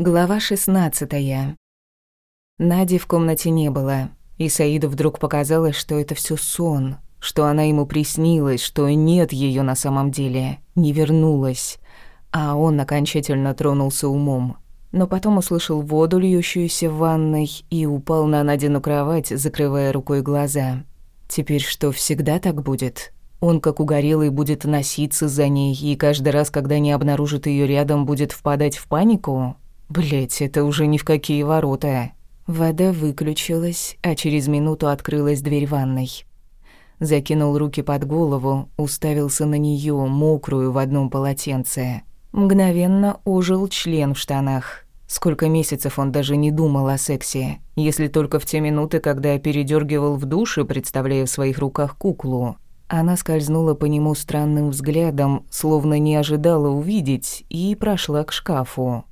Глава 16. Нади в комнате не было, и Саиду вдруг показалось, что это все сон, что она ему приснилась, что нет ее на самом деле, не вернулась. А он окончательно тронулся умом. Но потом услышал воду, льющуюся в ванной, и упал на Надину кровать, закрывая рукой глаза. Теперь что, всегда так будет? Он, как угорелый, будет носиться за ней, и каждый раз, когда не обнаружит ее рядом, будет впадать в панику? Блять, это уже ни в какие ворота. Вода выключилась, а через минуту открылась дверь ванной. Закинул руки под голову, уставился на нее, мокрую в одном полотенце. Мгновенно ожил член в штанах. Сколько месяцев он даже не думал о сексе, если только в те минуты, когда передергивал в душе, представляя в своих руках куклу. Она скользнула по нему странным взглядом, словно не ожидала увидеть, и прошла к шкафу.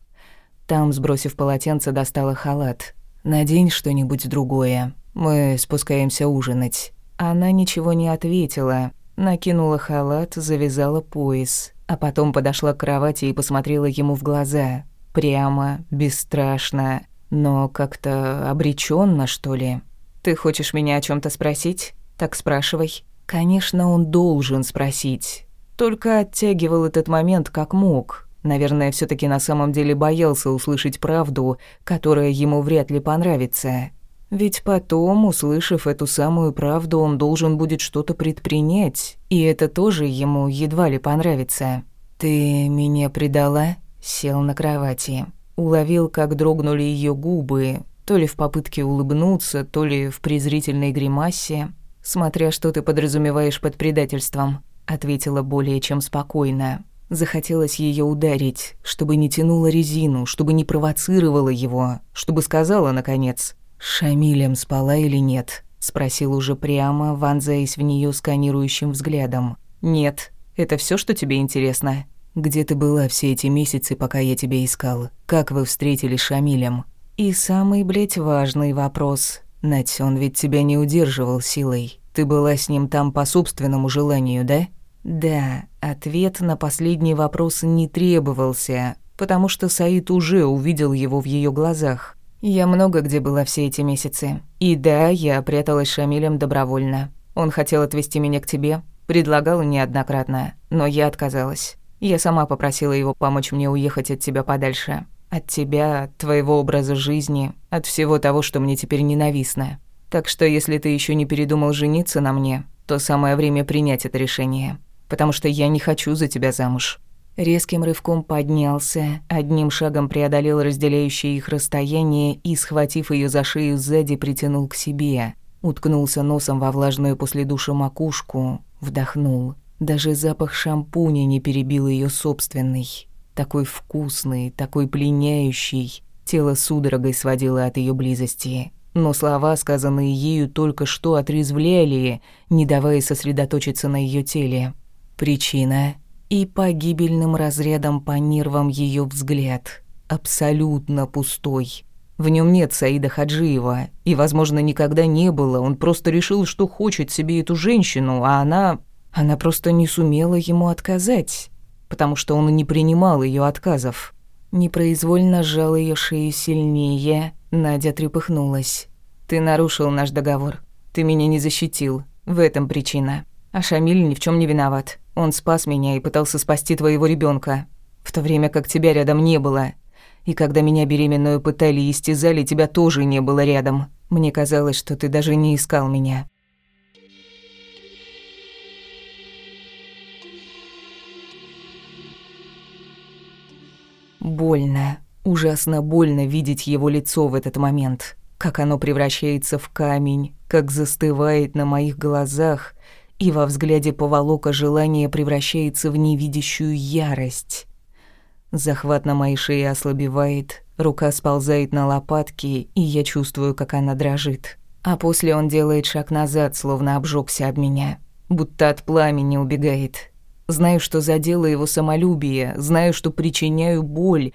Там, сбросив полотенце, достала халат. «Надень что-нибудь другое. Мы спускаемся ужинать». Она ничего не ответила. Накинула халат, завязала пояс. А потом подошла к кровати и посмотрела ему в глаза. Прямо, бесстрашно, но как-то обреченно, что ли. «Ты хочешь меня о чем то спросить? Так спрашивай». Конечно, он должен спросить. Только оттягивал этот момент как мог, Наверное, все таки на самом деле боялся услышать правду, которая ему вряд ли понравится. Ведь потом, услышав эту самую правду, он должен будет что-то предпринять, и это тоже ему едва ли понравится. «Ты меня предала?» Сел на кровати. Уловил, как дрогнули ее губы, то ли в попытке улыбнуться, то ли в презрительной гримасе. «Смотря что ты подразумеваешь под предательством», — ответила более чем спокойно. Захотелось ее ударить, чтобы не тянула резину, чтобы не провоцировала его, чтобы сказала, наконец, «Шамилем спала или нет?» Спросил уже прямо, вонзаясь в нее сканирующим взглядом. «Нет. Это все, что тебе интересно?» «Где ты была все эти месяцы, пока я тебя искал? Как вы встретились с Шамилем?» «И самый, блядь, важный вопрос. Надь, он ведь тебя не удерживал силой. Ты была с ним там по собственному желанию, да?» Да, ответ на последний вопрос не требовался, потому что Саид уже увидел его в ее глазах. Я много где была все эти месяцы. И да, я пряталась Шамилем добровольно. Он хотел отвезти меня к тебе, предлагал неоднократно, но я отказалась. Я сама попросила его помочь мне уехать от тебя подальше. От тебя, от твоего образа жизни, от всего того, что мне теперь ненавистно. Так что если ты еще не передумал жениться на мне, то самое время принять это решение потому что я не хочу за тебя замуж». Резким рывком поднялся, одним шагом преодолел разделяющее их расстояние и, схватив ее за шею сзади, притянул к себе. Уткнулся носом во влажную после душа макушку, вдохнул. Даже запах шампуня не перебил ее собственный. Такой вкусный, такой пленяющий. Тело судорогой сводило от ее близости. Но слова, сказанные ею только что, отрезвляли, не давая сосредоточиться на ее теле. Причина и погибельным разрядом по нервам ее взгляд. Абсолютно пустой. В нем нет Саида Хаджиева, и, возможно, никогда не было. Он просто решил, что хочет себе эту женщину, а она... Она просто не сумела ему отказать, потому что он не принимал ее отказов. Непроизвольно сжал ее шею сильнее, Надя трепыхнулась. «Ты нарушил наш договор. Ты меня не защитил. В этом причина. А Шамиль ни в чем не виноват. Он спас меня и пытался спасти твоего ребенка, в то время как тебя рядом не было. И когда меня беременную пытали и истязали, тебя тоже не было рядом. Мне казалось, что ты даже не искал меня. Больно, ужасно больно видеть его лицо в этот момент. Как оно превращается в камень, как застывает на моих глазах, и во взгляде поволока желание превращается в невидящую ярость. Захват на моей шее ослабевает, рука сползает на лопатки, и я чувствую, как она дрожит. А после он делает шаг назад, словно обжегся об меня, будто от пламени убегает. Знаю, что задело его самолюбие, знаю, что причиняю боль,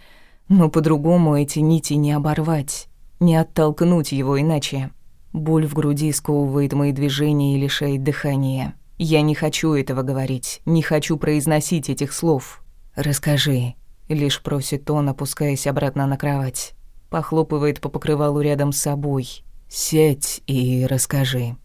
но по-другому эти нити не оборвать, не оттолкнуть его иначе. Боль в груди сковывает мои движения и лишает дыхания. Я не хочу этого говорить, не хочу произносить этих слов. Расскажи. Лишь просит он, опускаясь обратно на кровать. Похлопывает по покрывалу рядом с собой. «Сядь и расскажи».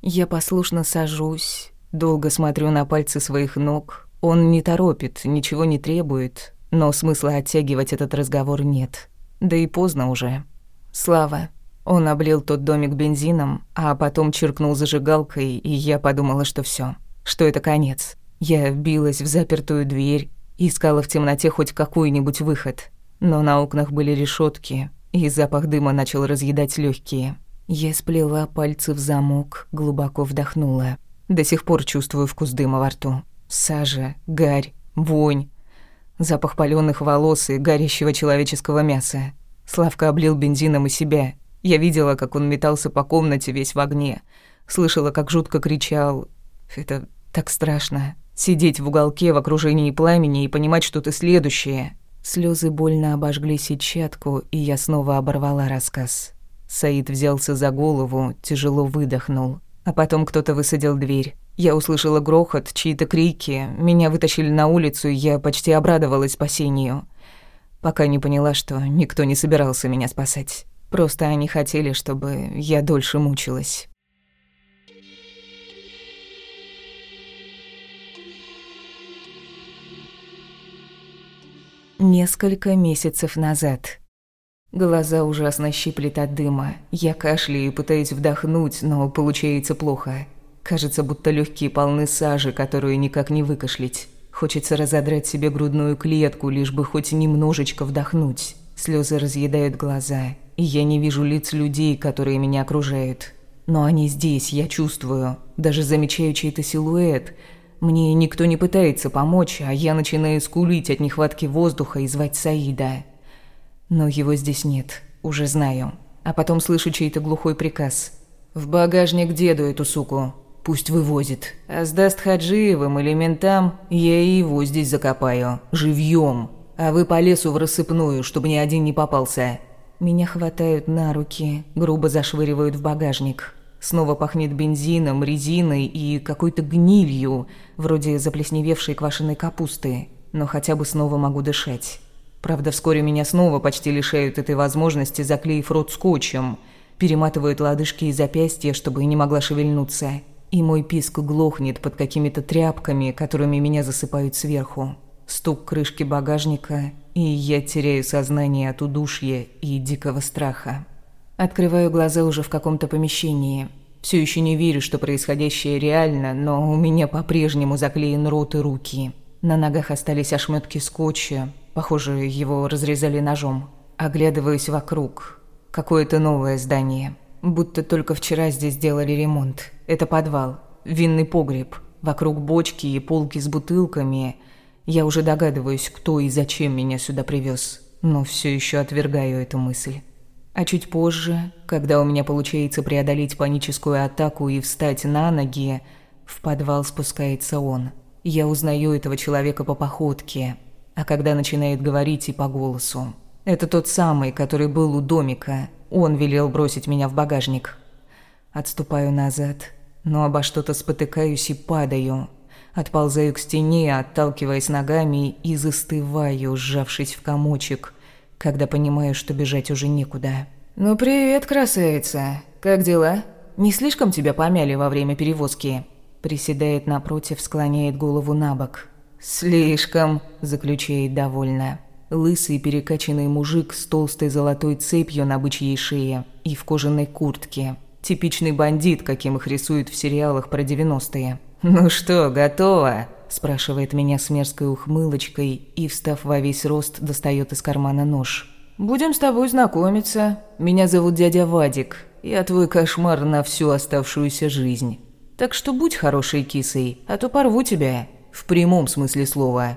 Я послушно сажусь, долго смотрю на пальцы своих ног. Он не торопит, ничего не требует, но смысла оттягивать этот разговор нет. Да и поздно уже. Слава. Он облил тот домик бензином, а потом чиркнул зажигалкой, и я подумала, что все, что это конец. Я билась в запертую дверь, искала в темноте хоть какой-нибудь выход. Но на окнах были решетки, и запах дыма начал разъедать легкие. Я сплела пальцы в замок, глубоко вдохнула. До сих пор чувствую вкус дыма во рту. Сажа, гарь, вонь. Запах палёных волос и горящего человеческого мяса. Славка облил бензином и себя. Я видела, как он метался по комнате весь в огне. Слышала, как жутко кричал. Это так страшно. Сидеть в уголке в окружении пламени и понимать, что ты следующее. Слезы больно обожгли сетчатку, и я снова оборвала рассказ. Саид взялся за голову, тяжело выдохнул. А потом кто-то высадил дверь. Я услышала грохот, чьи-то крики. Меня вытащили на улицу, и я почти обрадовалась спасению. Пока не поняла, что никто не собирался меня спасать. Просто они хотели, чтобы я дольше мучилась. Несколько месяцев назад. Глаза ужасно щиплет от дыма. Я кашляю и пытаюсь вдохнуть, но получается плохо. Кажется, будто легкие полны сажи, которую никак не выкашлять. Хочется разодрать себе грудную клетку, лишь бы хоть немножечко вдохнуть. Слезы разъедают глаза, и я не вижу лиц людей, которые меня окружают. Но они здесь, я чувствую. Даже замечаю чей-то силуэт. Мне никто не пытается помочь, а я начинаю скулить от нехватки воздуха и звать Саида. Но его здесь нет, уже знаю. А потом слышу чей-то глухой приказ. «В багажник деду эту суку. Пусть вывозит. А сдаст Хаджиевым или ментам, я его здесь закопаю. Живьем. А вы по лесу в рассыпную, чтобы ни один не попался». Меня хватают на руки, грубо зашвыривают в багажник. Снова пахнет бензином, резиной и какой-то гнилью, вроде заплесневевшей квашеной капусты. Но хотя бы снова могу дышать. Правда, вскоре меня снова почти лишают этой возможности, заклеив рот скотчем. Перематывают лодыжки и запястья, чтобы не могла шевельнуться. И мой писк глохнет под какими-то тряпками, которыми меня засыпают сверху. Стук крышки багажника, и я теряю сознание от удушья и дикого страха. Открываю глаза уже в каком-то помещении. Все еще не верю, что происходящее реально, но у меня по-прежнему заклеен рот и руки. На ногах остались ошметки скотча, Похоже, его разрезали ножом. Оглядываюсь вокруг. Какое-то новое здание. Будто только вчера здесь делали ремонт. Это подвал. Винный погреб. Вокруг бочки и полки с бутылками. Я уже догадываюсь, кто и зачем меня сюда привез, но все еще отвергаю эту мысль. А чуть позже, когда у меня получается преодолеть паническую атаку и встать на ноги, в подвал спускается он. Я узнаю этого человека по походке, а когда начинает говорить и по голосу. Это тот самый, который был у домика. Он велел бросить меня в багажник. Отступаю назад, но обо что-то спотыкаюсь и падаю. Отползаю к стене, отталкиваясь ногами и застываю, сжавшись в комочек, когда понимаю, что бежать уже некуда. «Ну привет, красавица. Как дела? Не слишком тебя помяли во время перевозки?» Приседает напротив, склоняет голову на бок. «Слишком», – заключает довольно. Лысый перекачанный мужик с толстой золотой цепью на бычьей шее и в кожаной куртке. Типичный бандит, каким их рисуют в сериалах про 90-е. «Ну что, готово?» – спрашивает меня с мерзкой ухмылочкой и, встав во весь рост, достает из кармана нож. «Будем с тобой знакомиться. Меня зовут дядя Вадик. Я твой кошмар на всю оставшуюся жизнь. Так что будь хорошей кисой, а то порву тебя». В прямом смысле слова.